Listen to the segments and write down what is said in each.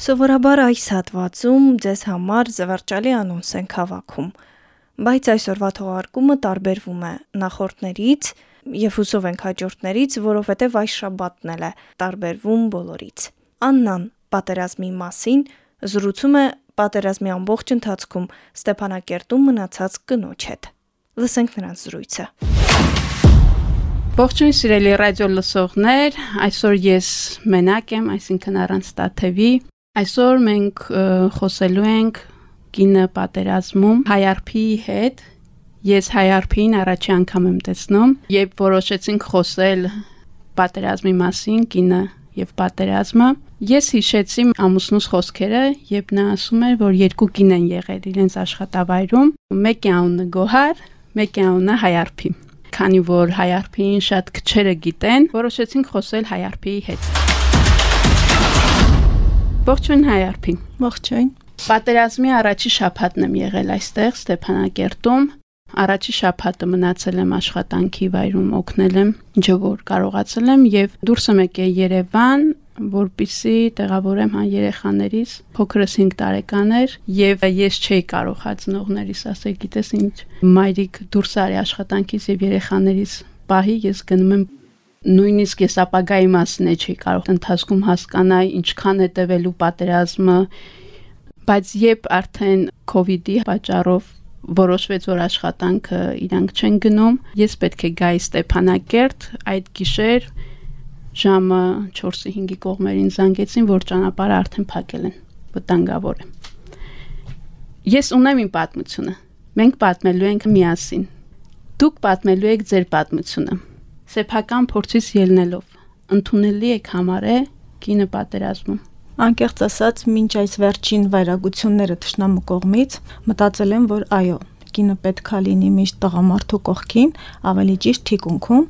Սովորաբար այս հատվածում ձեզ համար զվարճալի անոնս ենք հավաքում, բայց այսօրվա թողարկումը տարբերվում է նախորդներից եւ հուսով ենք հաջորդներից, որովհետեւ այս շաբաթն էլ է տարբերվում բոլորից։ Աննան պատերազմի մասին զրուցում է պատերազմի ամբողջ ընթացքում Ստեփանակերտում մնացած կնոջ հետ։ Լսենք նրանց զրույցը։ Ողջույն սիրելի ռադիո լսողներ, այսօր ես մենակ եմ, այսինքն առանց Տաթևի։ Այսօր մենք խոսելու ենք կինը պատերազմում հայարփի հետ Ես հայարփին առաջի անգամ եմ տեսնում, երբ որոշեցինք խոսել պատերազմի մասին, կինը եւ պատերազմը, ես հիշեցի ամուսնուս խոսքերը, երբ նա ասում էր, որ երկու կին են եղել իրենց աշխատավայրում, մեկի անունը Գոհար, մեկի անունը Հայարփի։ Քանի որ Հայարփին շատ քչերը գիտեն, որոշեցինք խոսել Հայարփիի հետ։ Ողջույն Հայարփի։ Ողջույն։ Պատերազմի առաջի շաբաթն եմ եղել այստեղ Ստեփանակերտում Առաջի շաբաթը մնացել եմ աշխատանքի վայրում օգնել եմ ինչ որ կարողացել եմ եւ դուրս եմ եկել Երևան որպիսի տեղավորեմ հա երեխաներիս փոքրս 5 տարեկան էր եւ ես չէի կարող հացնողներիս ասել գիտես ինչ մայրիկ դուրս արի աշխատանքից եւ երեխաներիս պահի ես գնում եմ նույնիսկ ես ապագայի մասն է չի կարող ընթացքում հասկանալ ինչքան է տևելու պատերազմը բայց երբ արդեն կ ូវ իդի պատճառով որոշվեց որ աշխատանքը իրանք չեն գնում ես պետք է գայի Ստեփանակերտ այդ գիշեր ժամը 4-ի 5-ի կողմերին զանգեցին որ ճանապարհը արդեն փակել են վտանգավոր է ես ունեմ իմ պատմությունը մենք պատմելու ենք միասին դուք պատմելու եք ձեր պատմությունը սեփական փորձից ելնելով ընդունելի եք համարե կինը պատերազմում Անկեղծ ասած, մինչ այս վերջին վայրագությունները ճշնամու կողմից մտածել եմ, որ այո, կինը պետքա լինի միշտ տղամարդու կողքին, ավելի ճիշտ թիկունքում,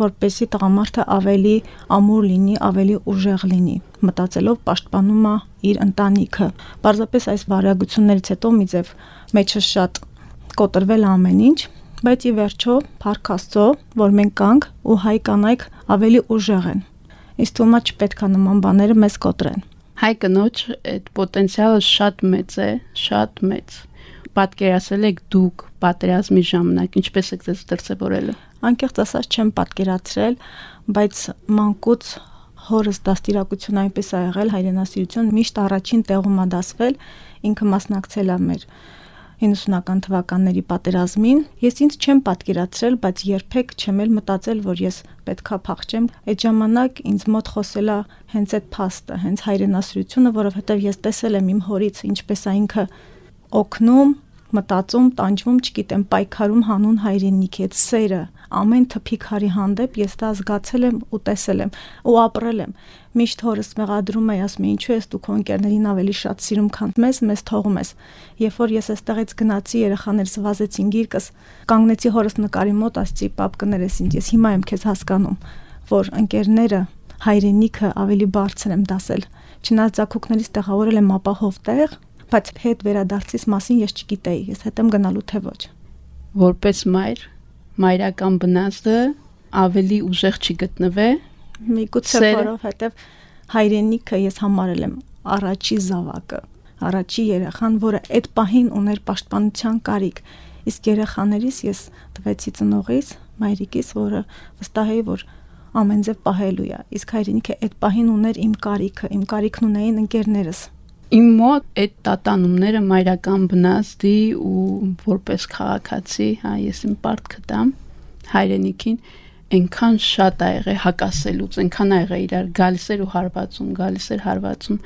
որպեսի տղամարդը ավելի ամուր լինի, ավելի ուժեղ լինի, մտածելով պաշտպանում է իր ընտանիքը։ Պարզապես այս վարագություններից հետո մի ձև մեջը շատ կոտրվել ամեն ինչ, բայց ի վերջո Փարք Աստծո, որ մենք կանք ու հայ կանայք ավելի ուժեղ են։ Իսկ թվում է չպետքա նման բաները մեզ կոտրեն հայ կնոջ այդ պոտենցիալը շատ մեծ է, շատ մեծ։ Պատկերացրել եք դուք պատերազմի ժամանակ ինչպես եք ձեզ դրսևորել։ Անկեղծ ասած չեմ պատկերացրել, բայց մանկուց հորս դաստիարակություն այնպես ա եղել հայրենասիրություն միշտ առաջին տեղում ա դասվել ինքը մասնակցել ա մեր 90-ական թվականների պատերազմին, ես ինձ չեմ պատկերացրել, բայց երբեք չեմ էլ մտածել, որ ես պետքա փախչեմ։ Այդ ժամանակ ինձ մոտ խոսելա հենց այդ փաստը, հենց հայրենասիրությունը, որովհետև ես տեսել եմ իմ հորից ինչպես ինքը օգնում, մտածում, տանջվում, չգիտեմ, պայքարում հանուն հայրենիքի այդ սերը, ամեն թփիկ հարի հանդեպ ես դա զգացել եմ ու տեսել եմ ու ապրել եմ միշտ հորս մեղադրում էի, ասում ինչու ես դու քո ընկերներին ավելի շատ սիրում, քան մեզ, մեզ թողում ես։ Երբ որ ես այստեղից գնացի, երեխաներս վազեցին գիրկս, կանգնեցի հորս նկարի մոտ, ասացի, պապ կներես ինձ, ես հիմա եմ քեզ հասկանում, որ ընկերները հայրենիքը ավելի բարձր եմ դասել։ Չնայած ցակուկներից տեղավորել եմ ապահով տեղ, բայց հետ վերադարձից մասին ես չգիտեի, ես հետ եմ գնալու թե ոչ։ Որպես մայր, մայրական բնազդը ավելի ուժեղ չի գտնվե Միգուցե որովհետև հայրենիքը ես համարել եմ առաջի զավակը, առաջի երեխան, որը այդ պահին ուներ պաշտպանության կարիք։ Իսկ երեխաներիս ես տվեցի ծնողից, մայրիկիս, որը վստահ էի, որ ամեն ձև պահելու է։ Իսկ հայրենիքը այդ պահին ուներ իմ կարիքը, իմ կարիքն ունեին ընկերներս։ Իմ մոտ այդ տատանումները մայրական բնազդի ու որպես քաղաքացի, հա, ես իմ պարտքը տամ հայրենիքին այնքան շատ ա եղել հակասելուց, այնքան ա եղել իրար գալիս էր ու հարվածում, գալիս էր հարվածում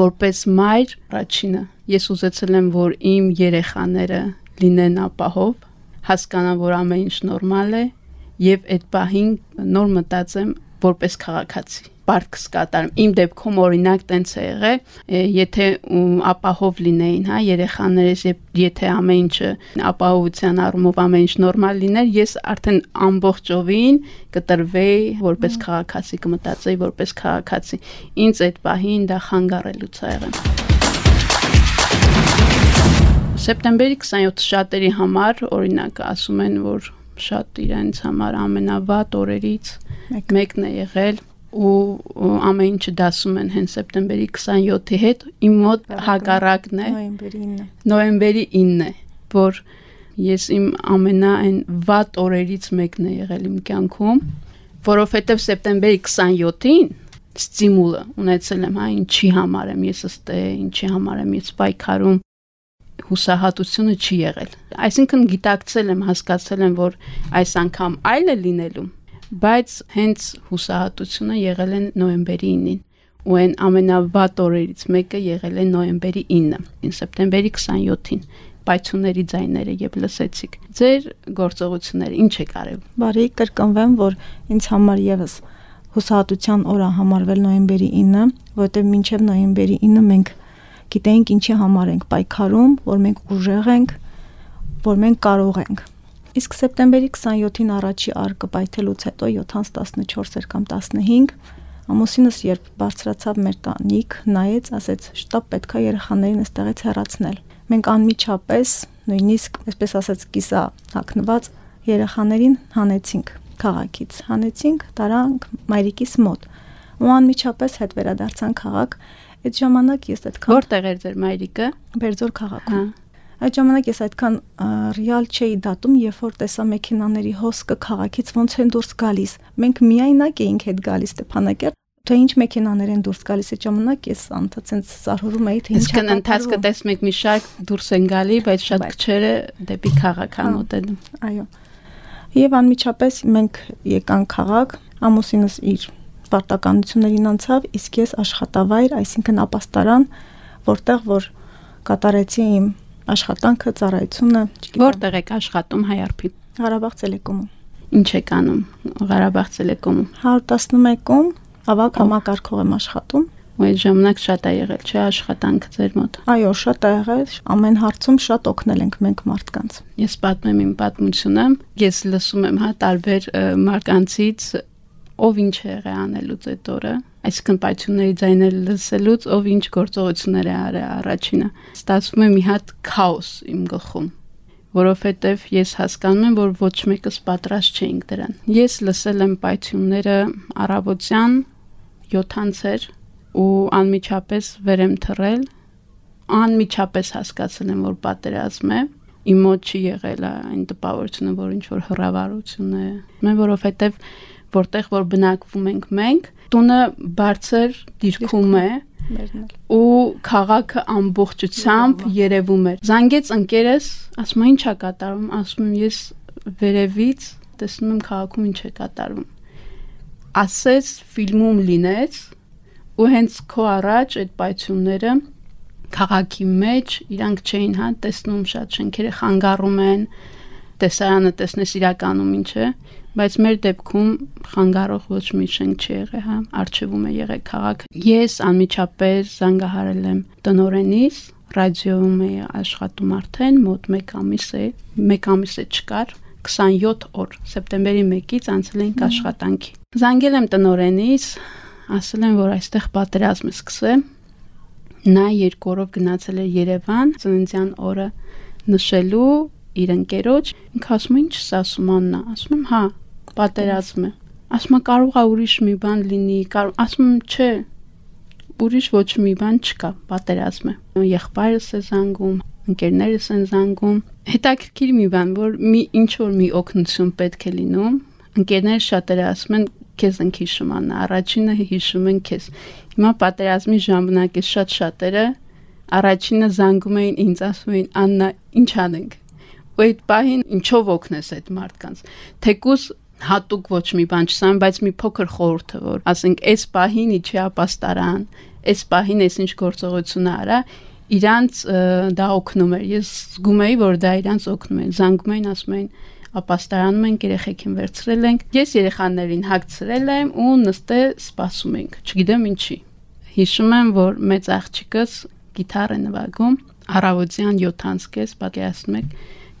որպես մայր առաջինը ես ուզեցել եմ որ իմ երեխաները լինեն ապահով հասկանան որ ամեն ինչ նորմալ է եւ այդ պահին նոր մտածեմ որպես քաղաքացի պարտքս կատարեմ։ Իմ դեպքում օրինակ տենց է եղել, եթե ապահով լինեին, հա, երեխաներս, եթե ամեն ինչը ապահովության առումով ամեն ինչ նորմալ լիներ, ես արդեն ամբողջովին կտրվեի որպես քաղաքացի, կմտածեի որպես քաղաքացի։ Ինձ այդ պահին դա խանգարելուց ա եղել սեպտեմբերի 27 շատերի համար օրինակ ասում են որ շատ իրենց համար ամենավատ օրերից մեկն է եղել ու ամեն ինչը դասում են հենց սեպտեմբերի 27-ի հետ իմ մոտ հակառակն է նոյեմբերի 9 նոյեմբերի 9-ն է որ ես իմ ամենա այն վատ օրերից մեկն է եղել իմ կյանքում որովհետև սեպտեմբերի 27-ին ստիմուլը ունեցել եմ հա ինչի համար եմ ես ըստե ինչի համար եմ ես պայքարում հուսահատությունը չի եղել այսինքն գիտակցել եմ հասկացել եմ որ այս անգամ այլ է լինելու բայց հենց հուսահատությունը եղել է նոյեմբերի 9-ին ու այն ամենավատ օրերից մեկը եղել է նոյեմբերի 9-ը, սեպտեմբերի 27-ին պայթյունների ձայները եւ լսեցիք։ Ձեր գործողությունները ինչ է կարև։ Բարի կրկնվեմ, որ ինձ համար եւս հուսահատության օրը համարվել նոյեմբերի 9-ը, որովհետեւ մինչեւ նոյեմբերի 9-ը մենք գիտենք ինչի համար ենք պայքարում, որ մենք ուժեղ ենք, որ մենք կարող ենք։ Իսկ սեպտեմբերի 27-ին առաջի արկը պայթելուց հետո 7-14 էր կամ 15 ամուսինս երբ բարձրացավ մեր տանիք, նայեց, ասեց՝ «Շտապ պետքա երեխաներին այստեղից հեռացնել»։ Մենք անմիջապես, նույնիսկ, այսպես ասած, կիսա հակնված երեխաներին հանեցինք քաղաքից։ Հանեցինք, տարանք մայրիկիս մոտ։ Ու անմիջապես հետ վերադարձան քաղաք։ Այդ ժամանակ ես այդքան Որտեղ էր ձեր մայրիկը։ Բերձոր քաղաքում։ Հա Այդ ժամանակ ես այդքան ռեալ չէի դատում, երբ որ տեսա մեքենաների հոսքը քաղաքից ոնց են դուրս գալիս։ Մենք միայնակ էինք հետ գալիս Ստեփանակերտ, թե ինչ մեքենաներ են դուրս գալիս այդ ժամանակ ես անդա ցենց զարհուրում էի թե ինչ կատարվում։ Ընթացքը տեսնում եք մի շարք դուրս են գալի, բայց շատ քչերը դեպի քաղաք են մոտենում։ Այո։ Եվ անմիջապես մենք եկանք քաղաք, ամուսինս իր պարտականություններին անցավ, իսկ ես աշխատավայր, այսինքն ապաստարան, որտեղ որ կատարեցի իմ աշխատանքը, ծառայությունը, Որտեղ եք աշխատում Հայարփի։ Ղարաբաղ Տելեկոմում։ Ինչ եք անում Ղարաբաղ Տելեկոմում։ 111-ում ավակ համակարգող եմ աշխատում։ Ու այդ ժամանակ շատ է եղել, չէ՞ աշխատանքը ձեր մոտ։ Այո, շատ է եղել, ամեն հարցում շատ օգնել ենք մենք մարդկանց։ Ես պատմեմ իմ պատմությունը, ես լսում եմ հա տարբեր մարկանցից ով ինչ է եղել անելուց այդ օրը, այսինքն պայթյունների ձայները լսելուց ով ինչ գործողություններ է արել առաջինը։ Ստացվում է մի հատ քաոս իմ գլխում որովհետև ես հասկանում եմ, որ ոչ մեկս պատրաստ չէինք դրան։ Ես լսել եմ պայթյունները առավոտյան 7-ից ու անմիջապես վեր եմ թռել, անմիջապես հասկացել եմ, որ պատերազմ է իմ մոտ չի եղել այն տպավորությունը, որ ինչ որ հռավարություն է։ Մեն որովհետև որտեղ որ բնակվում ենք մենք, տունը բարձր դիրքում է ու քաղաքը ամբողջությամբ երևում էր։ Զանգեց ընկերս, ասում է ի՞նչ է կատարում, ասում եմ ես վերևից տեսնում եմ քաղաքում ինչ է կատարվում։ Ասես ֆիլմում լինեց ու հենց քո առաջ այդ պայթյունները քաղաքի մեջ իրանք չէին հա տեսնում շատ շենքերը խանգարում են տեսարանը տեսնես իրականում ինչ է բայց մեր դեպքում խանգարող ոչ մի շենք չի եղել, հա, արխիվում է եղել քաղաք։ Ես անմիջապես զանգահարել եմ տնորենից, ռադիոում է աշխատում արդեն մոտ 1 ամիս է, 1 ամիս է չկար, 27 օր, սեպտեմբերի 1-ից անցել ենք աշխատանքի։ Զանգել եմ տնորենից, ասել եմ, որ այստեղ պատերազմ է սկսել։ Նա երկու օրով գնացել է Երևան, ծննդյան օրը նշելու իր ընկերոջ, ինքը ասում է, ի՞նչ է ասում Աննա, ասում եմ, հա, պատերազմ է։ Ասում է կարող է ուրիշ մի բան լինի, կարող ասում եմ չէ, ուրիշ ոչ մի բան չկա, պատերազմ է։ Եղբայրս է զանգում, ընկերներս են զանգում։ Հետաքրքիր մի բան, որ մի ինչ որ մի օգնություն պետք է լինում, ընկերները շատերը ասում են քեզ ենք հիշում անա, առաջինը հիշում են քեզ։ Հիմա պատերազմի ժամանակ է շատ շատերը առաջինը զանգում էին ինձ ասում էին Աննա, ինչ անենք։ Ու այդ պահին ինչով օգնես այդ մարդկանց։ Թեկուս հատուկ ոչ մի բան չսան, բայց մի փոքր խորհուրդ է, որ ասենք այս պահին իջի ապաստարան, այս պահին այս ինչ գործողություն արա, իրանց դա օգնում էր։ Ես զգում էի, որ դա իրանց օգնում է։ Զանգում էին, ասում էին ապաստարանում ենք, երեխեքին վերցրել ենք։ Ես երեխաներին հագցրել եմ ու նստե սպասում ենք։ Չգիտեմ ինչի։ Հիշում եմ, որ մեծ աղջիկս գիտար է նվագում, առավոտյան 7-ից կես պատկերացնում եք,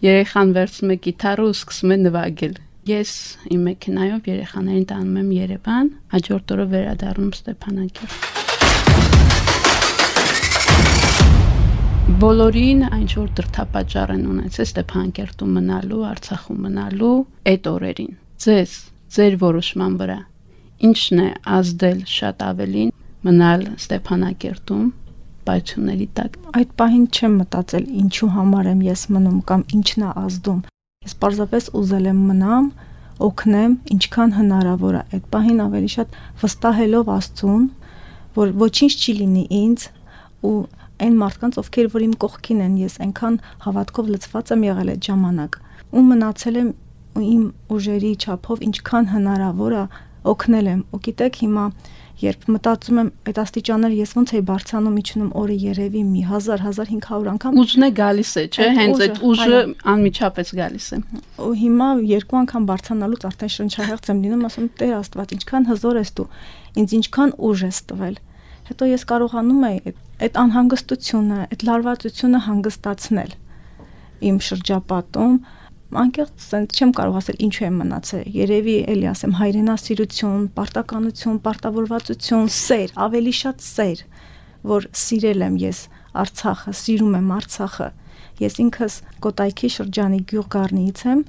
երեխան վերցնում է գիտարը ու սկսում է նվագել Ես իմ մեքենայով երեխաներին տանում եմ Երևան, հաջորդ օրը վերադառնում Ստեփանակերտ։ Բոլորին այն որ դրթապաճառ են ունեցել Ստեփանակերտում մնալու, Արցախում մնալու այդ օրերին։ Ձեզ, ձեր որոշման վրա Ինչն է ազդել շատ ավելին մնալ Ստեփանակերտում պայթյունների տակ։ Այդ պահին չեմ մտածել ինչու համար եմ ես մնում կամ ինչն է ազդում։ Ես պարզապես ուզել եմ մնամ, օգնեմ, ինչքան հնարավոր է։ Այդ պահին ավելի շատ վստահելով Աստծուն, որ ոչինչ չի լինի ինձ ու այն մարդկանց, ովքեր որ իմ կողքին են, ես այնքան հավատքով լցված եմ եղել այդ ժամանակ ու մնացել եմ իմ ուժերի չափով ինչքան հնարավոր է օգնել եմ։ Ու գիտեք հիմա երբ մտածում եմ այդ աստիճաններ ես ոնց էի բարձանում իջնում օրը երևի մի 1000 1500 անգամ ուժն է գալիս է չէ հենց այդ ուժը անմիջապես գալիս է ու հիմա երկու անգամ բարձանալուց արդեն շնչահեղձ եմ լինում ասում Տեր Աստված ինչքան հզոր ես դու ինձ ինչքան ուժ ես տվել հետո ես կարողանում եի այդ, այդ անհանգստությունը այդ լարվածությունը հանգստացնել իմ շրջապատում անկեղծ ասենք չեմ կարող ասել ինչու եմ մնացել։ Երևի էլի ասեմ հայրենասիրություն, պարտականություն, պարտավորվածություն, սեր, ավելի շատ սեր, որ սիրել եմ ես Արցախը, սիրում եմ Արցախը։ Ես ինքս Կոտայքի շրջանի գյուղ Գառնիից եմ,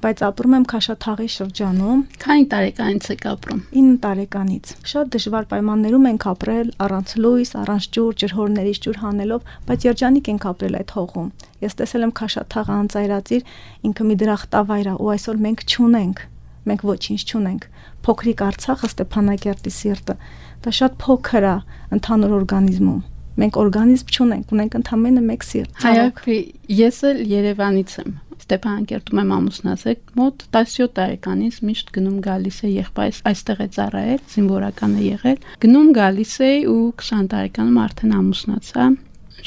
բայց ապրում եմ Քաշաթաղի շրջանում։ Քանի տարեկանից եք ապրում։ 9 տարեկանից։ Շատ դժվար պայմաններում ենք ապրել, առանց լույս, առանց ջուր, ջրհորներից ջուր հանելով, բայց երջանիկ ենք ապրել այդ հողում։ Ես տեսել եմ Քաշաթաղը անծայրածիր, ինքը մի դրախտավայր է, ու այսօր մենք չունենք մենք ոչինչ չունենք։ Փոքրիկ Արցախը Ստեփանակերտի սիրտը, դա շատ փոքր է ընդհանուր օրգանիզմում։ Մենք օրգանիզմ չունենք, ունենք ընդամենը մեկ սիրտ։ Հայոքի, ես էլ Երևանից եմ Ստեփանակերտում եմ ամուսնացել մոտ 17 տարեկանից միշտ գնում գալիս է եղբայրս այստեղ է ծառայել, զինվորական է եղել։ Գնում գալիս է ու 20 տարեկանում արդեն ամուսնացա։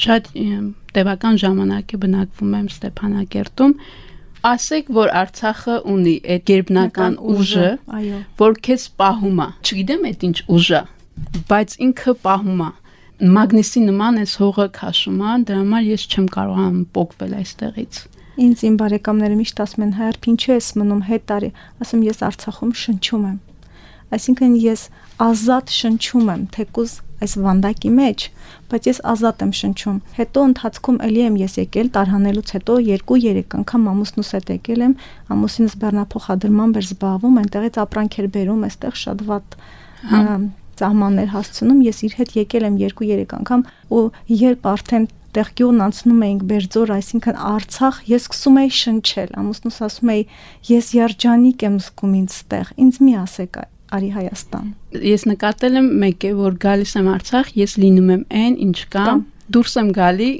Շատ տևական ժամանակ է բնակվում եմ Ստեփանակերտում ասեք, որ Արցախը ունի այդ գերբնական ուժը, այո, որ քեզ պահում է։ Չգիտեմ այդ ինչ ուժ է, բայց ինքը պահում է մագնիսի նման էս հողը քաշում է, դրա համար ես չեմ կարողանում փոկվել այստեղից։ Ինձ իմ բարեկամները միշտ ասում են՝ «Հայրբ, ինչու ես մնում հետ տարի»։ Ասում ես Արցախում շնչում եմ։ Այսինքն ես ազատ շնչում եմ, թեկուզ այս վանդակի մեջ, բայց ես ազատ եմ շնչում։ Հետո ընթացքում էլի եմ ես եկել տարհանելուց հետո 2-3 անգամ ամուսնուս հետ եկել եմ, ամուսինս բեռնափոխադրման բեր զբաղվում, այնտեղից ապրանքեր բերում, այստեղ շատ վատ ծահմաններ հասցնում, ես իր հետ եկել եմ 2-3 անգամ ու երբ արդեն տեղ գյուղն անցնում էինք Բերձոր, այսինքն Արցախ, ես սկսում էի շնչել, ամուսնուս ասում էի, ես երջանիկ եմ զգում ինձ ստեղ, ինձ մի ասեք արի Հայաստան։ Ես նկատել եմ մեկ է, որ գալիս եմ Արցախ, ես լինում եմ այն, ինչ կամ, դուրս եմ գալի,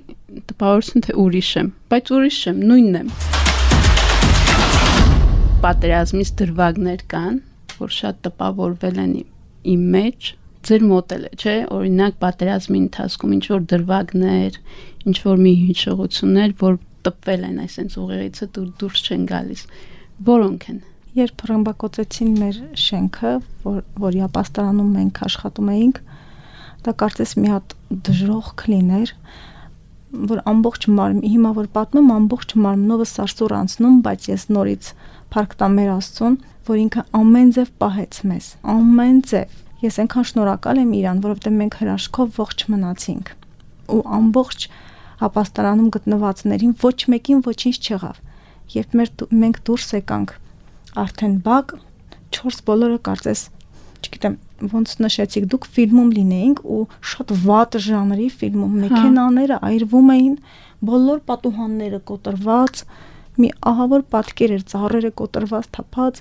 տպավորություն թե ուրիշ եմ, բայց ուրիշ եմ, նույնն եմ։ Պատերազմից դրվագներ կան, որ շատ տպավորվել են իմ մեջ, ձեր մոդելը, չէ, օրինակ պատերազմի ընթացքում ինչ որ դրվագներ, ինչ որ մի հիշողություններ, որ տպվել են այսենց ուղեղիցը դուր դուրս չեն գալիս։ Որոնք են։ Երբ ռմբակոծեցին մեր շենքը, որ որի ապաստարանում մենք աշխատում էինք, դա կարծես մի հատ դժրող կլիներ, որ ամբողջ մարմին, հիմա որ պատմում ամբողջ մարմնովը սարսուր անցնում, բայց ես նորից փառք տամ մեր Աստծուն, որ ինքը ամեն ձև պահեց մեզ, ամեն ձև Ես այնքան շնորհակալ եմ իրան, որովհետև մենք հրաշքով ողջ մնացինք։ Ու ամբողջ ապաստարանում գտնվածներին ոչ մեկին ոչինչ չեղավ։ Երբ մեր մենք դուրս եկանք, արդեն բակ 4 բոլորը կարծես, չգիտեմ, ոնց նշեցիք, դուք ֆիլմում լինեինք ու շատ վատ ժանրի ֆիլմում հա։ մեքենաները այրվում էին, բոլոր պատուհանները կոտրված, մի ահավոր պատկեր էր, ծառերը կոտրված, թափած,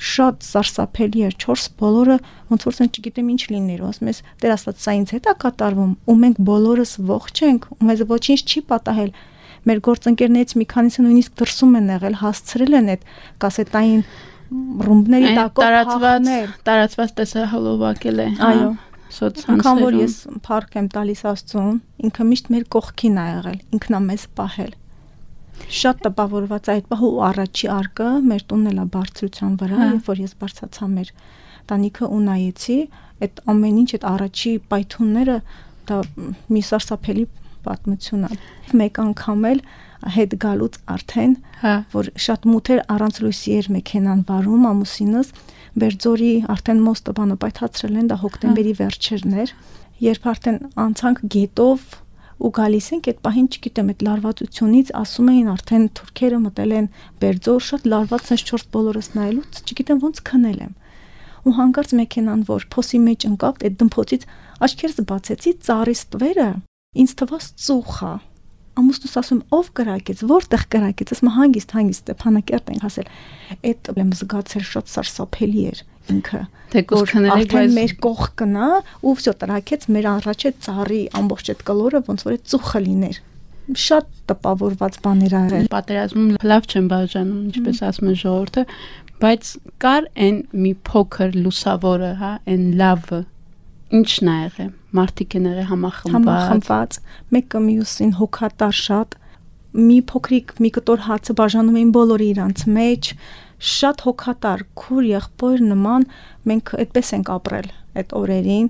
շատ սարսափելի էր 4 բոլորը ոնց որ ասենք չգիտեմ ինչ լիներ ասում ես դեր աստված սա ինձ հետ է կատարվում ու մենք բոլորս ողջ ենք ու մեզ ոչինչ չի պատահել մեր գործընկերներից մի քանիսը նույնիսկ դրսում են եղել հասցրել են այդ կասետային ռումբների տակով տարածված տարածված տեսահոլովակել է հա, այո սոցցանցերում Քան որ ես փառք եմ տալիս Աստծուն ինքը միշտ մեր կողքին ա եղել ինքնա մեզ պահել Շատ տպավորված այդ պահը ու առաջի արկը մեր տունն էլա բարձրության վրա, հա։ երբ որ ես բարձացա մեր տանիքը ու նայեցի, այդ ամեն ինչ այդ առաջի պայթունները դա մի սարսափելի պատմություն է։ Մեկ անգամ էլ հետ գալուց արդեն, հա, որ շատ մութ էր առանց լույսի էր մեքենան վարում ամուսինս, Բերձորի արդեն մոստը բանը պայթացրել են, դա հոկտեմբերի վերջերն էր, երբ արդեն անցանք գետով ու գալիս ենք այդ պահին չգիտեմ այդ լարվածությունից ասում էին արդեն թուրքերը մտել են Բերձոր շատ լարված sense 4 բոլորս նայելուց չգիտեմ ոնց քնել եմ ու հանկարծ մեքենան որ փոսի մեջ ընկավ, այդ դմփոցից աչքերս բացեցի, ծառի ստվերը ինձ թվաց ծուխա ամուսնուս ասում ով կրակեց, որտեղ կրակեց, ասում հանգիստ, հանգիստ Ստեփանակերտ ենք հասել։ Այդ եմ զգացել շատ սարսափելի էր ինքը։ Թեկուզ քնելեք բայց մեր կող կնա ու վсё տրակեց մեր առաջ այդ ծառի ամբողջ այդ կլորը ոնց որ այդ ծուխը լիներ շատ տպավորված բաներ արել։ Պատերազմում լավ չեմ բաժանում, ինչպես ասում է ժողովուրդը, բայց կար այն մի փոքր լուսավորը, հա, այն լավը, ինչն ա եղել մարդիկ են եղել համախմբված համախմբված մեկը մյուսին հոգատար շատ մի փոքրիկ մի կտոր հացը բաժանում էին բոլորը իրանց մեջ շատ հոգատար քուր եղբոր նման մենք այդպես ենք ապրել այդ օրերին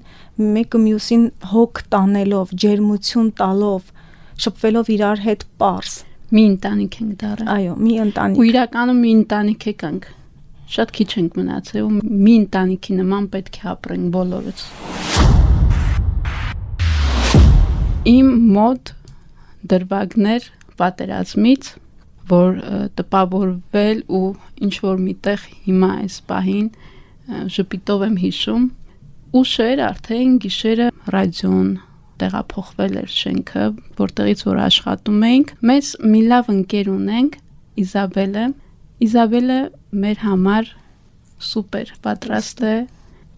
մեկը մյուսին հոգ տանելով ջերմություն տալով շփվելով իրար հետ པարս մի ընտանիք ենք դառել այո մի ընտանիք ու իրականում մի ընտանիք եկանք շատ քիչ ենք մնացել ու մի ընտանիքի նման պետք է ապրենք բոլորս իմ մոտ դրվագներ պատերազմից, որ տպավորվել ու ինչ որ միտեղ հիմա այս պահին ժպիտով եմ հիշում, ուշեր արդեն գիշերը ռադիոն տեղափոխվել էր շենքը, որտեղից որ աշխատում էինք։ Մեզ մի լավ ընկեր ունենք, Իզաբելը։ Իզաբելը մեր համար սուպեր պատրաստ է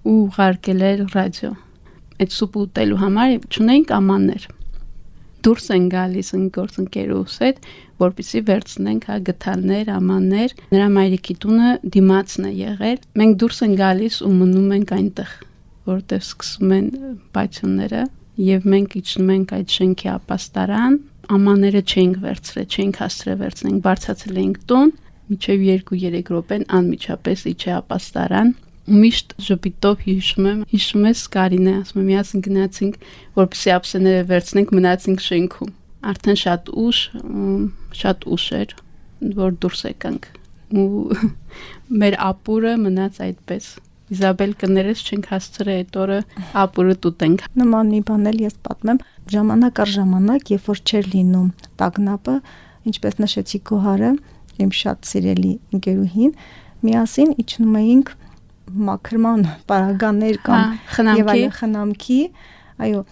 ու ուղարկել էր ռադիո այդ սուպը ուտելու համար չունեինք ամաններ դուրս են գալիս գործընկերուս հետ, որպեսի վերցնենք հա գթալներ, ամաններ։ Նրա մայրիկի տունը դիմացն է եղել։ Մենք դուրս են գալիս ու մնում ենք այնտեղ, որտեղ սկսում են պայթյունները եւ մենք իջնում ենք այդ շենքի ապաստարան։ Ամանները չենք վերցրել, չենք հասցրել վերցնենք, բարձացել ենք տուն, միջև 2-3 րոպեն անմիջապես իջե ապաստարան միշտ ժպիտով հիշում եմ, հիշում ես Կարինե, ասում եմ, միասին գնացինք, որպեսզի ափսեները վերցնենք, մնացինք շենքում։ Արդեն շատ ուշ, շատ ուշ էր, որ դուրս եկանք։ Ու մեր ապուրը մնաց այդպես։ Իզաբել կներես չենք հասցրել այդ օրը ապուրը տուտենք։ Նման մի բան էլ ես պատմեմ, ժամանակ առ ժամանակ, երբ որ չէր լինում տագնապը, ինչպես նշեցի Գոհարը, իմ շատ սիրելի ընկերուհին, միասին իջնում էինք մաքրման պարագաներ կամ եւ այլ խնամքի, այո,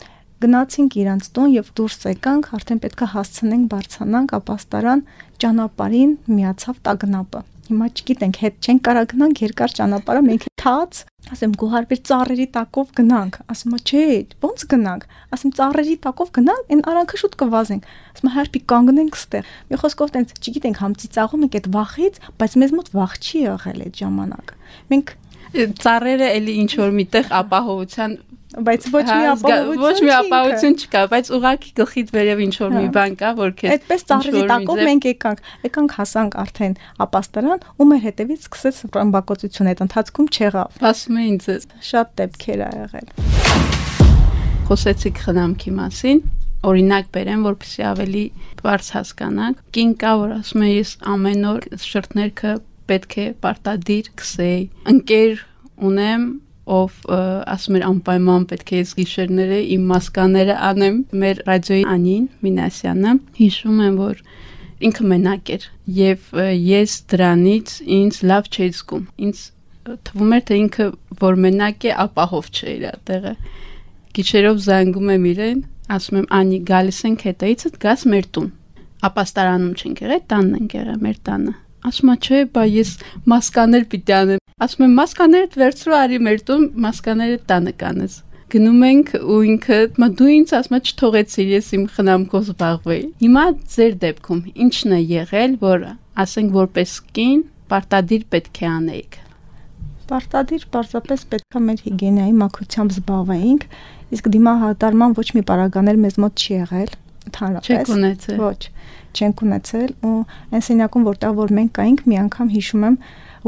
գնացինք իրանց տուն եւ դուրս եկանք, արդեն պետքա հասցնենք բարձանանք ապաստարան ճանապարհին միացավ տագնապը։ Հիմա չգիտենք, հետ չենք կարա գնանք երկար ճանապարհը, մենք թաց, ասեմ գոհարբեր ծառերի տակով գնանք, ասում է չէ, ո՞նց գնանք, ասում ծառերի տակով գնանք, այն արանքը շուտ կվազենք, ասում հարկի կանգնենք ստեղ։ Մի խոսքով տենց չգիտենք համ ծիծաղում ենք այդ վախից, բայց մեզ մոտ վախ չի եղել այդ ժամանակ։ Մենք ծառերը էլի ինչ որ միտեղ ապահովության բայց ոչ մի հա, ապահովություն ոչ մի ապահովություն չկա, բայց ուղակի գլխից վերև ինչ որ մի հա։ բան կա, որ քեզ Այդպես ծառերի տակով մենք եկանք, եկանք հասանք արդեն ապաստարան ու մեր հետևից սկսեց ռմբակոծություն այդ ընթացքում չեղավ։ Ասում էին ինձ շատ դեպքեր ա եղել։ Խոսեցիք խնամքի մասին, օրինակ բերեմ, որպեսզի ավելի բարձ հասկանանք։ Կին կա, որ ասում է ես ամեն օր շրթներքը պետք է պարտադիր գսեի։ Ընկեր ունեմ, ով ասում էր անպայման պետք է ես գիշերները իմ մասկաները անեմ մեր ռադիոյի Անին Մինասյանը հիշում եմ որ ինքը մենակ էր եւ ես դրանից ինձ լավ չէի զգում ինձ թվում էր թե ինքը որ մենակ է ապահով չէ իր տեղը գիշերով զանգում եմ իրեն ասում եմ Անի գալիս ենք հետայիցդ գաս մեր տուն ապաստարանում չենք եղել տանն ենք եղել մեր տանը ասում է չէ, բա ես մասկաներ պիտի անեմ։ Ասում եմ մասկաներդ վերցրու արի մեր տուն, մասկաները տանը կանես։ Գնում ենք ու ինքը մա դու ինձ ասում ես չթողեցիր ես իմ խնամքով զբաղվեի։ Հիմա ձեր դեպքում ի՞նչն է եղել, որ ասենք որպես կին պարտադիր պետք է անեիք։ Պարտադիր պարզապես պետք է մեր հիգիենայի մաքրությամբ զբաղվեինք, իսկ դիմահատարման ոչ մի պարագաներ մեզ մոտ չի եղել ընդհանրապես։ Չեք ունեցել։ Ոչ չենք ունեցել ու այն սենյակում որտեղ որ մենք կայինք մի անգամ հիշում եմ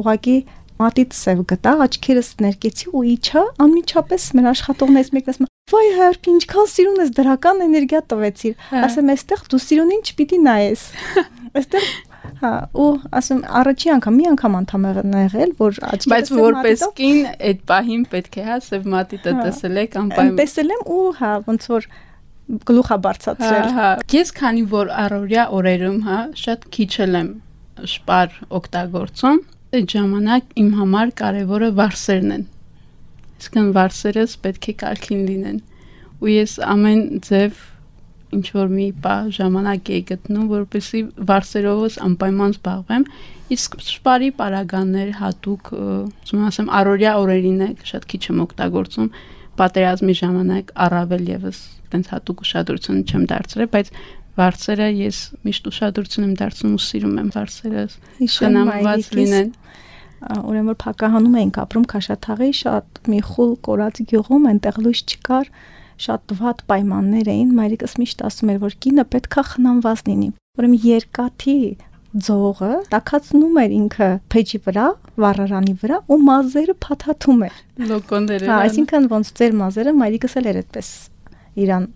ուղակի մատից սև գտա աչքերս ներկեցի ու իջա անմիջապես մեր աշխատողներից մեկն ասում վայ հարփ ինչքան սիրուն ես դրական էներգիա տվեցիր հա։ ասեմ այստեղ դու սիրունին չպիտի նայես այստեղ Հա, ու ասում առաջի անգամ մի անգամ անդամ եղել, որ աչքերս Բայց որպես կին այդ պահին պետք է հա սև մատիտը հա։ տեսել եք անպայման։ Տեսել եմ ու հա ոնց որ գլուխա բարձացրել։ Հա, ես քանի որ առօրյա օրերում, հա, շատ քիչ եմ շպար օգտագործում, այդ ժամանակ իմ համար կարևորը վարսերն են Իսկն վարսերս պետք է կարգին լինեն։ Ու ես ամեն ձև ինչ որ մի բա ժամանակ էի գտնում, որպեսզի վարսերովս անպայման զբաղվեմ, իսկ շպարի պարագաներ հատուկ, ուզում ասեմ, առօրյա օրերին է շատ քիչ եմ օգտագործում, պատերազմի ժամանակ առավել եւս տենց հատուկ ուշադրություն չեմ դարձրել, բայց վարսերը ես միշտ ուշադրություն եմ դարձնում ու սիրում եմ վարսերս։ Շնամված լինեն ուրեմն որ փակահանում էինք ապրում Քաշաթաղի շատ մի խուլ կորած գյուղում, այնտեղ լույս չկար, շատ վատ պայմաններ էին, մայրիկս միշտ ասում էր, որ կինը պետքա խնամված լինի։ Ուրեմն երկաթի ձողը տակածնում էր ինքը փեջի վրա, վառարանի վրա ու մազերը փաթաթում էր։ Լոկոները։ Հա, այսինքն ոնց ձեր մազերը մայրիկս էլ էր այդպես իրան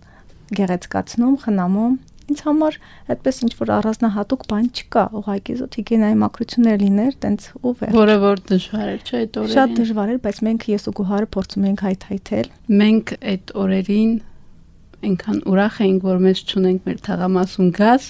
գեղեցկացնում, խնամում ինձ համար այդպես ինչ որ առանձնահատուկ բան չկա, ուղղակի զոթ հիգիենայի մակրություններ լիներ, տենց ու վերջ։ Որը որ դժվար էր, չէ՞, այդ օրերին։ Շատ դժվար էր, բայց մենք ես ու Գուհարը փորձում ենք հայթայթել։ Մենք այդ օրերին այնքան ուրախ էինք, որ մեզ ճունենք մեր թաղամասում գազ,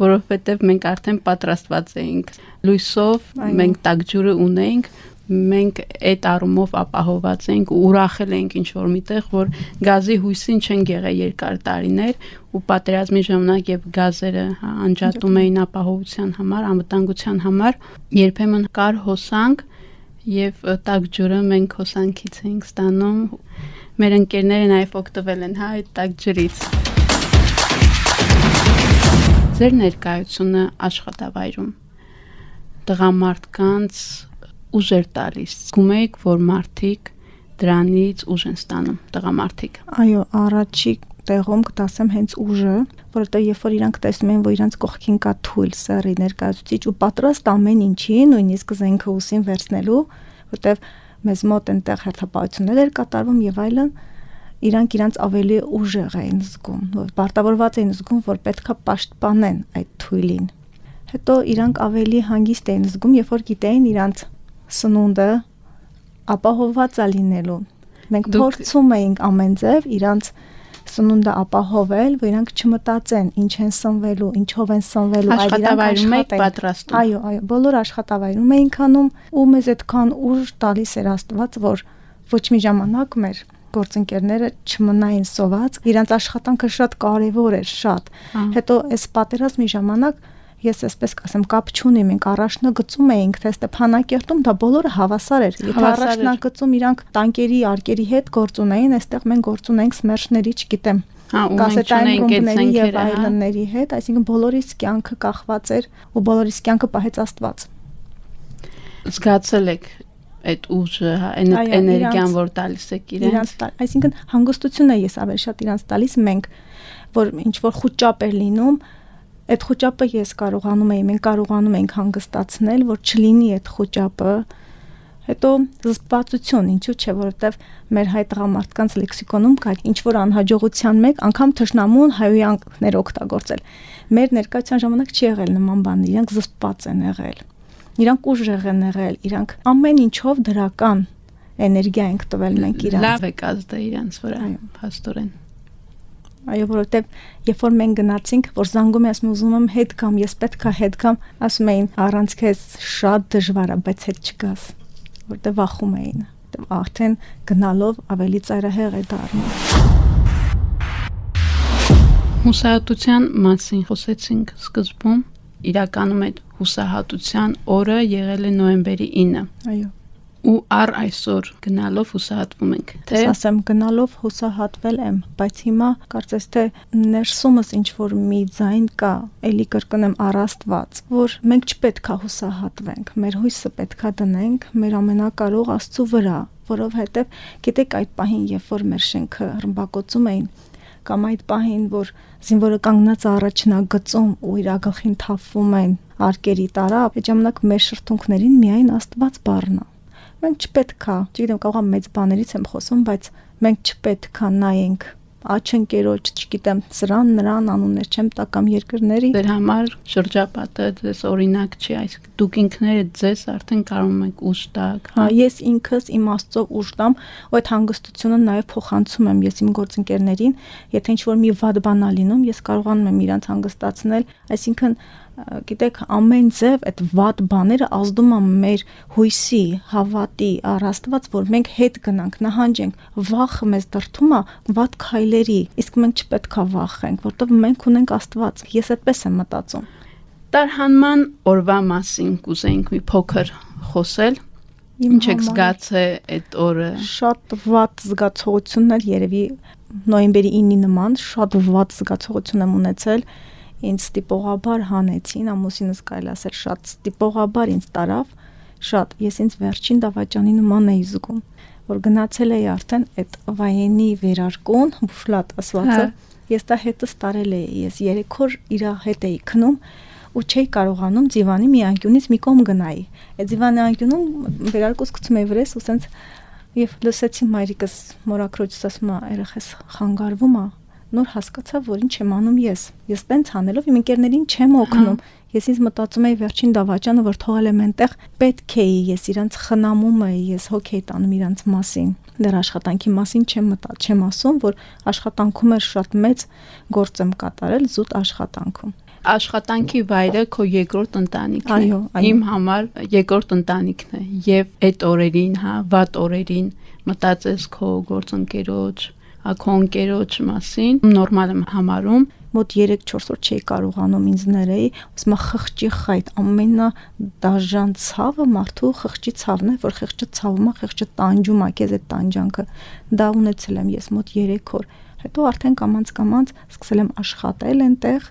որովհետև մենք արդեն պատրաստված էինք լույսով, մենք տակ ջուրը ունեինք, մենք այդ առումով ապահոված ենք ու ուրախել ենք ինչ որ միտեղ որ գազի հույսին չեն եղել երկար տարիներ ու պատերազմի ժամանակ եւ գազերը հա, անջատում էին ապահովության համար, անվտանգության համար, երբեմն կար հոսանք եւ տակ ջուրը մենք հոսանքից էինք ստանում մեր ընկերները նաև օգտվել են հա այդ տակ ջրից ձեր ներկայությունը աշխատավայրում տղամարդկանց ուժ էր տալիս։ Զգում եք, որ մարդիկ դրանից ուժ են ստանում, տղամարդիկ։ Այո, առաջի տեղում կտասեմ հենց ուժը, որովհետեւ երբ որ իրանք տեսնում են, որ իրանք կողքին կա թույլ սերի ներկայացուցիչ ու պատրաստ ամեն ինչի, նույնիսկ զենքը ուսին վերցնելու, որովհետեւ մեզ մոտ այնտեղ հերթապահություններ էր կատարվում եւ այլն, իրանք իրանք ավելի ուժեղ էին զգում, որ պարտավորված էին զգում, որ պետքա պաշտպանեն այդ թույլին։ Հետո իրանք ավելի հանգիստ էին զգում, երբ որ գիտեին իրանք սնունդը ապահովված է լինելու։ Մենք փորձում էինք ամեն ձև իրանց սնունդը ապահովել, որ իրանք չմտածեն ինչ են սնվելու, ինչով են սնվելու, այլ իրանք եք պատրաստում։ Այո, այո, բոլոր աշխատավայրում էինք անում ու մեզ այդքան ուժ տալիս էր Աստված, որ ոչ մի ժամանակ մեր գործընկերները չմնային սոված, իրանց աշխատանքը շատ կարևոր էր, շատ։ Հետո այս պատերազմի ժամանակ ես այսպես կասեմ, կապ չունի, մենք առաջնագծում էինք, թե Ստեփանակերտում դա բոլորը հավասար էր։ Եթե առաջնագծում իրանք տանկերի, արկերի հետ գործ ունեին, այստեղ մենք գործ ունենք սմերշների, չգիտեմ, Հա, ունենք այդ եւ հա։ այլնների հետ, այսինքն բոլորիս կյանքը կախված էր ու բոլորիս կյանքը պահեց Աստված։ Զգացել եք այդ ուժը, հա, այն էներգիան, որ տալիս եք իրենց։ Իրանց տալ, այսինքն հանգստությունը ես ավելի շատ իրանց տալիս մենք, որ ինչ որ խոճապ էր լինում, այդ խոճապը ես կարողանում էի, մենք կարողանում ենք հանգստացնել, որ չլինի այդ խոճապը։ Հետո զսպվածություն, ինչու՞ չէ, որովհետև մեր հայ տղամարդկանց լեքսիկոնում կա ինչ որ անհաջողության մեկ անգամ թշնամուն հայոյանքներ օգտագործել։ Մեր ներկայության ժամանակ չի եղել նման բան, իրանք զսպված են եղել։ Իրանք ուժեղ են եղել, իրանք ամեն ինչով դրական էներգիա ենք տվել մենք իրանք։ Լավ է կազդը իրանց վրա, փաստորեն։ Այո, որովհետև երբ որ մենք գնացինք, որ զանգում եմ, ասում ուզում եմ հետ կամ ես պետքա հետ կամ, ասում էին առանց քեզ շատ դժվար է, բայց հետ չգաս, որտեղ վախում էին։ Արդեն գնալով ավելի ծայրահեղ է դառնում։ Հուսահատության մասին խոսեցինք սկզբում։ Իրականում այդ հուսահատության օրը եղել է նոյեմբերի 9։ Այո ու առ այսօր գնալով հուսահատվում ենք թե ասեմ գնալով հուսահատվել եմ բայց հիմա կարծես թե ներսումս ինչ որ մի ձայն կա ելի կրկնեմ առաստված որ մենք չպետքա հուսահատվենք մեր հույսը պետքա դնենք մեր ամենակարող Աստծո վրա որովհետև գիտեք այդ պահին երբ որ մեր շենքը ռմբակոծում էին կամ այդ պահին որ զինվորը կանգնած առաջնագծում ու իր գլխին թափվում են արկերի տարավ այդ ժամանակ մեր շրթունքներին միայն Աստված բառնա մենք չպետքա, չգիտեմ, կարող եմ մեծ բաներից եմ խոսում, բայց մենք չպետքա նայենք աչընկերոջ, չգիտեմ, սրան, նրան անուններ չեմ տա կամ երկրների։ Դեր համար շրջապատը դες օրինակ չի, այսինքն դուք ինքներդ ձեզ արդեն կարող եք ուժ տալ։ Հա, ես ինքս իմ աստծով ուժ տամ, ու այդ հանգստությունը նաև փոխանցում եմ ես իմ գործընկերներին, եթե ինչ-որ մի վատ բան ա լինում, ես կարողանում եմ իրանց հանգստացնել, այսինքն գիտեք ամեն ձև այդ վատ բաները ազդում են մեր հույսի, հավատի, առաստված, որ մենք հետ գնանք, նահանջենք։ Վախը մեզ դրթում է վատ քայլերի, իսկ մենք չպետք է վախենք, որտեղ մենք ունենք Աստված։ Ես այդպես եմ մտածում։ Տարհանման օրվա մասին կուզենք մի փոքր խոսել։ Ինչ եք զգացել այդ օրը։ Շատ վատ զգացողություններ երևի նոյեմբերի 9-ի նման շատ վատ զգացողություն եմ ունեցել ինձ ստիպողաբար հանեցին, ամուսինս կարելի ասել շատ ստիպողաբար ինձ տարավ, շատ ես ինձ վերջին դավաճանի նման էի զգում, որ գնացել էի արդեն այդ վայենի վերարկուն, բուշլատ ասվածը, հա։ ես դա հետս տարել էի, ես 3 օր իր հետ էի քնում ու չէի կարողանում դիվանի մի անկյունից մի կողմ գնայի։ Այդ դիվանի անկյունում վերարկուս գցում էի վրես ու սենց եւ լսեցի մայրիկս մորակրոջս ասում է երեխես խանգարվում է նոր հասկացա, որ ինչ եմ անում ես։ Ես տենց անելով իմ ընկերներին չեմ օգնում։ Ես ինձ մտածում էի վերջին դավաճանը, որ թողել եմ այնտեղ, պետք է ես իրանց խնամում էի, ես հոգ էի տանում իրանց մասին։ Դեռ աշխատանքի մասին չեմ մտա, չեմ ասում, որ աշխատանքում էր շատ մեծ գործ եմ կատարել զուտ աշխատանքում աշխատանքի վայրը քո երկրորդ ընտանիքն է։ Այո, այո։ Իմ համար երկրորդ ընտանիքն է եւ այդ օրերին, հա, վատ օրերին մտածես քո գործընկերոջ, քո ընկերոջ մասին նորմալ եմ համարում մոտ 3-4 օր չէի կարողանում ինձ ներեի, ասում խղճի խայտ ամենա դաժան ցավը մարդու խղճի ցավն է, որ խղճը ցավում է, խղճը տանջում է, քեզ այդ տանջանքը։ Դա ունեցել եմ ես մոտ 3 օր։ Հետո արդեն կամանց կամանց սկսել եմ աշխատել այնտեղ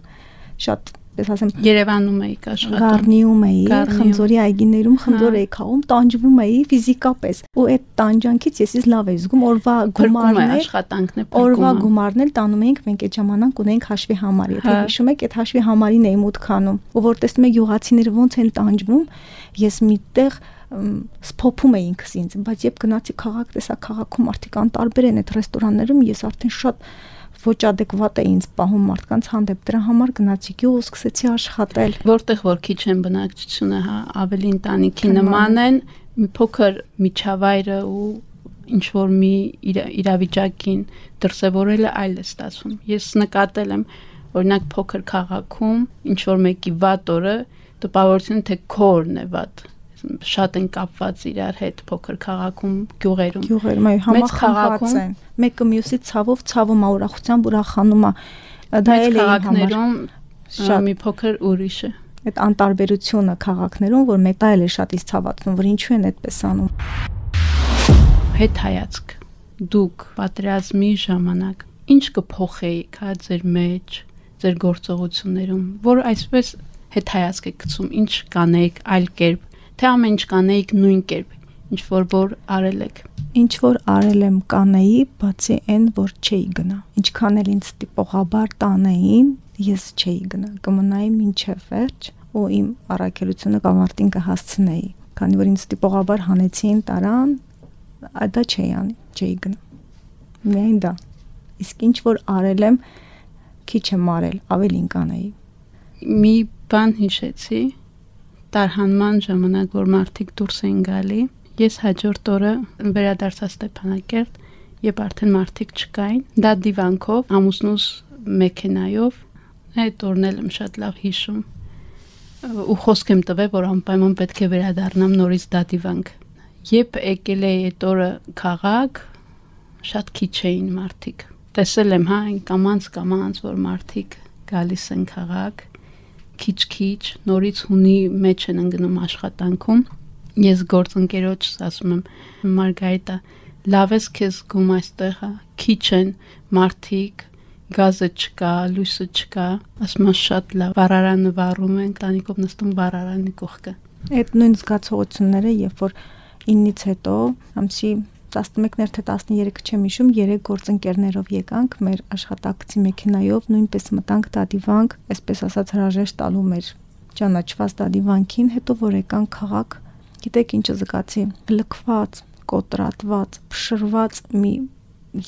շատ ես ասեմ Երևանում էի աշխատում Գառնիում էի խնձորի այգիներում խնձոր էի խաղում տանջվում էի ֆիզիկապես ու այդ տանջանքից ես ինձ լավ էի զգում օրվա գումարներ աշխատանքն է օրվա գումարներ տանում էինք մենք այդ ժամանակ ունեինք հաշվի համար եթե հա։ հիշում եք այդ հաշվի համարին էի մուտք անում ու որ տեսնում եք յուղացիները ոնց են տանջվում ես միտեղ սփոփում էի ինքս ինձ բայց երբ գնացի քաղաք տեսա քաղաքում մարդիկ անտարբեր են այդ ռեստորաններում ես արդեն շատ ոչ adekvat է ինձ պահում մարդկանց հանդեպ դրա համար գնացի գյուղ ու սկսեցի աշխատել որտեղ որ քիչ են բնակչությունը հա ավելի ընտանիքի նման են մի փոքր միջավայրը ու ինչ որ մի իրա, իրավիճակին դրսևորելը այլ է ստացվում ես նկատել եմ օրինակ փոքր քաղաքում ինչ որ մեկի վատ օրը տպավորություն թե քորն է վատ շատ են կապված իրար հետ փոքր քաղաքում, գյուղերում։ Գյուղերում այո, համախմբված են։ Մեկը մյուսի ցավով է, ուրախությամբ ուրախանում է։ Դա էլ է քաղաքներում շատ մի փոքր ուրիշ է։ Այդ անտարբերությունը քաղաքներում, որ մեկը էլ է շատ իս ցավացնում, որ ինչու են այդպես անում։ Հետ հայացք։ Դուք պատրաստմի ժամանակ ինչ կփոխեիք հա ձեր մեջ, ձեր գործողություններում, որ այսպես հետ հայացք եք գցում, ինչ կանեիք այլ կերպ թե ամեն ինչ կանեիք նույն կերպ, ինչ որ որ արել եք։ Ինչ որ արել եմ կանեի, բացի այն, որ չէի գնա։ Ինչքան էլ ինձ տիպողաբար տանեին, ես չէի գնա։ Կմնայի մինչև վերջ ու իմ առաքելությունը կամ արտին կհասցնեի, քանի որ ինձ տիպողաբար հանեցին տարան, դա չէի անի, չէի գնա։ Միայն դա։ Իսկ ինչ որ արել եմ, քիչ եմ արել, ավելին կանեի։ Մի բան հիշեցի, տարհանման ժամանակ, որ մարդիկ դուրս էին գալի, ես հաջորդ օրը վերադարձա Ստեփանակերտ, երբ արդեն մարդիկ չկային, դա դիվանքով, ամուսնուս մեքենայով, այդ օրն եմ շատ լավ հիշում ու խոսք եմ տվել, որ անպայման պետք է վերադառնամ նորից դա դիվանք։ Երբ եկել է այդ օրը քաղաք, շատ քիչ էին մարդիկ։ Տեսել եմ, հա, այն կամանց կամանց, որ մարդիկ գալիս են քաղաք քիչ-քիչ նորից հունի մեջ են ընկնում աշխատանքում։ Ես գործընկերոջս ասում եմ Մարգարիտա, լավ ես քեզ գում այստեղ, հա, քիչ են մարդիկ, գազը չկա, լույսը չկա, ասում եմ շատ լավ, վառարանը վառում են, տանիքով նստում վառարանի կողքը։ Այդ նույն զգացողությունները, երբ որ 9-ից հետո ամսի 11-ներ թե 13 չեմ հիշում, երեք գործընկերներով եկանք մեր աշխատակցի մեքենայով, նույնպես մտանք Դադիվանք, այսպես ասած հրաժեշտ տալու մեր ճանաչված Դադիվանքին, հետո որ եկանք քաղաք, գիտեք ինչը զգացի, լքված, կոտրատված, փշրված մի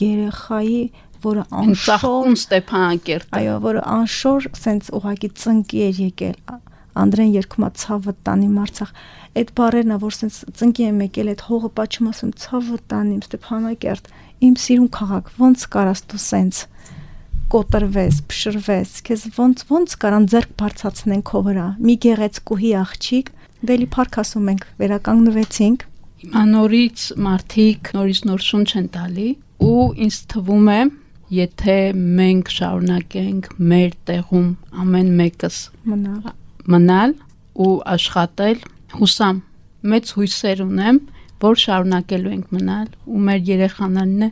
երեխայի որը անշոր Ստեփանակերտ այո որը անշոր սենց ուղակի ծնկի էր եկել Անդրեն երկումա ցավը տանի մարցախ այդ բարերն ա որ սենց ծնկի եմ եկել այդ հողը պատճում ասում ցավը տանիմ Ստեփանակերտ իմ սիրուն քաղաք ոնց կարաս դու սենց կոտրվես, փշրվես, քեզ ոնց ոնց կարան ձեռք բարձացնեն քո վրա։ Մի գեղեցկուհի աղջիկ, դելի փառք ասում ենք, վերականգնվեցինք։ Հիմա նորից մարդիկ նորից նոր շունչ են տալի ու ինձ թվում է եթե մենք շարունակենք մեր տեղում ամեն մեկս մնալ մնալ ու աշխատել հուսամ մեծ հույսեր ունեմ որ շարունակելու ենք մնալ ու մեր երեխաներն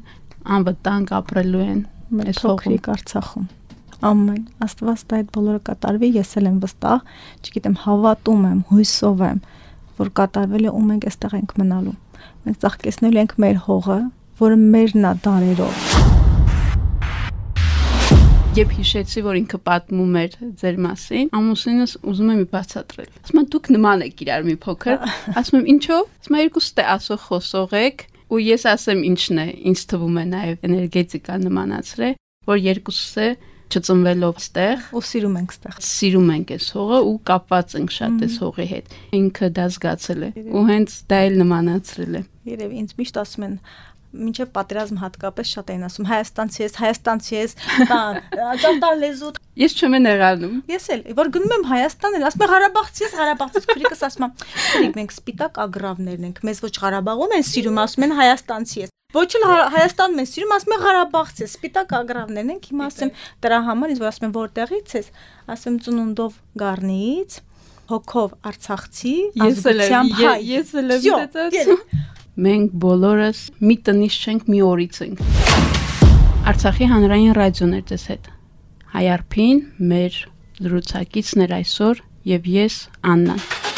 անվտանգ ապրելու են մեր փոքրիկ Արցախում։ Ամեն Աստված դա այդ բոլորը կատարվի, ես էլ եմ վստահ, չգիտեմ, հավատում եմ, հույսով եմ, որ կատարվել է ու մենք այստեղ ենք մնալու։ Մենք ցաղկեսնելու ենք մեր հողը, որը մերն է դարերով Երբ հիշեցի, որ ինքը պատմում էր ձեր մասին, ամուսինս ուզում է մի բացատրել։ Ասում եմ դուք նման եք իրար մի փոքր։ Ասում եմ ինչո՞վ։ Ասում եմ երկուստ է ասող խոսող եք, ու ես ասեմ ինչն է, ինձ թվում է նաև էներգետիկա նմանացրե, որ երկուսս է չծնվելով ստեղ ու սիրում ենք ստեղ։ Սիրում ենք այս հողը ու կապված ենք շատ այս հողի հետ։ Ինքը դա զգացել է ու հենց դա էլ նմանացրել է։ Երևի ինձ միշտ ասում են մինչև պատերազմ հատկապես շատ էին ասում Հայաստանցի ես, Հայաստանցի ես, ճարտար լեզու։ Ես չեմ եղանում։ Ես էլ, որ գնում եմ Հայաստան, էլ ասում եմ Ղարաբաղցի ես, Ղարաբաղցի, քրիկս ասում եմ, քրիկ մենք սպիտակ ագրավներն ենք, մեզ ոչ Ղարաբաղում են սիրում, ասում են Հայաստանցի ես։ Ոչ էլ Հայաստանում են սիրում, ասում են Ղարաբաղցի ես, սպիտակ ագրավներն ենք, հիմա ասեմ դրա համար ինձ որ ասում են որտեղից ես, ասում ծնունդով Գառնիից, հոգով Արցախցի, ազգությամբ հայ։ Ես էլ եմ դետացում մենք բոլորս մի տնից չենք, մի օրից ենք։ Արցախի հանրային ռադիոն էր դες հետ։ Հայարփին մեր լրուցակիցն էր այսօր եւ ես Աննան։